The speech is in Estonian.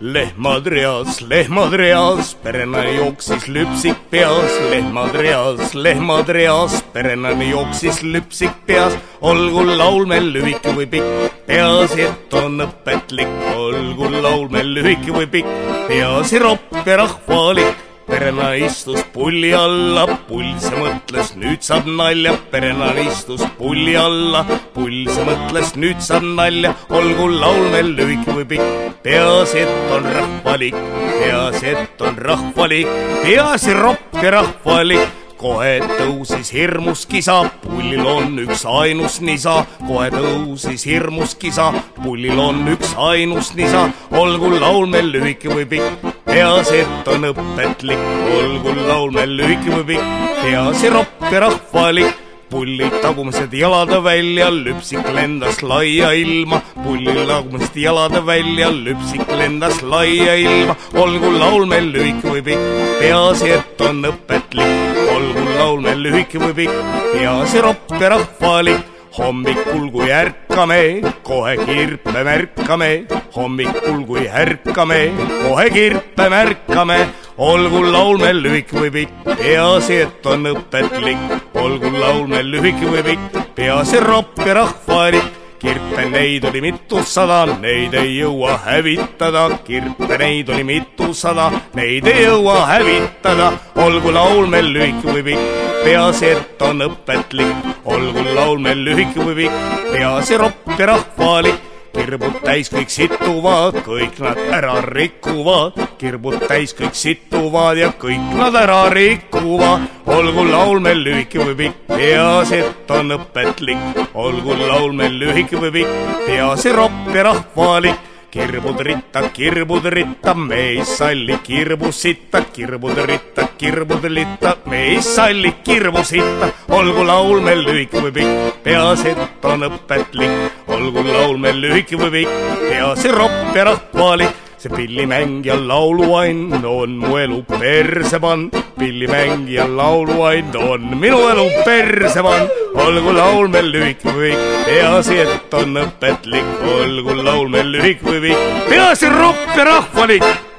lehmad reas, lehmad reas, perenani jooksis lüpsik peas, lehmad reas, lehmad reas, perenani jooksis lüpsik peas, olgu laul meil lühike või pikk, peaasi, et on õpetlik, olgu laul meil lühike või pikk, peaasi ropp ja rahvalik perena istus pulli alla, pull see mõtles, nüüd saab nalja, perena istus pulli alla, pull see mõtles, nüüd saab nalja, olgu laul meil lühike või pikk, peaasi, et on rahvalik, peaasi, et on rahvalik, peaasi ropp ja rahvalik. Kohe tõusis hirmus kisa, pullil on üks ainus nisa, kohe tõusis hirmus kisa, pullil on üks ainus nisa, olgu laul meil lühike või pikk, peaasi, et on õpetlik, olgu laul meil lühike või pikk, peaasi ropp ja rahvalik pullid tagumised jalad välja, lüpsik lendas laia ilma, pullil tagumised jalad välja, lüpsik lendas laia ilma, olgu laul meil lühike või pikk, peaasi, et on õpetlik, olgu laul meil lühike või pikk, peaasi ropp ja rahvalik hommikul, kui ärkame, kohe kirpe märkame, hommikul, kui ärkame, kohe kirpe märkame olgu laul meil lühike või pikk, peaasi, et on õpetlik. olgu laul meil lühike või pikk, peaasi ropp ja rahvalik. kirpe neid oli mitusada, neid ei jõua hävitada. kirpe neid oli mitusada, neid ei jõua hävitada. olgu laul meil lühike või pikk, peaasi, et on õpetlik. olgu laul meil lühike või pikk, peaasi ropp ja rahvalik kirbud täis kõik situvad, kõik nad ära rikuvad, kirbud täis kõik situvad ja kõik nad ära rikuvad. olgu laul meil lühike või pikk, peaasi, et on õpetlik, olgu laul meil lühike või pikk, peaasi ropp ja rahvalik kirbud ritta, kirbud ritta, me ei salli kirbu sitta, kirbud ritta, kirbud litta, me ei salli kirbu sitta. olgu laul meil lühike või pikk, peaasi, et on õpetlik. Olgu laul meil lühike või pikk, peaasi ropp ja rahvalik see pillimängija lauluain on mu elu perse pannud, pillimängija lauluain on minu elu perse pannud. olgu laul meil lühike või pikk, peaasi, et on õpetlik, olgu laul meil lühike või pikk, peaasi ropp ja rahvalik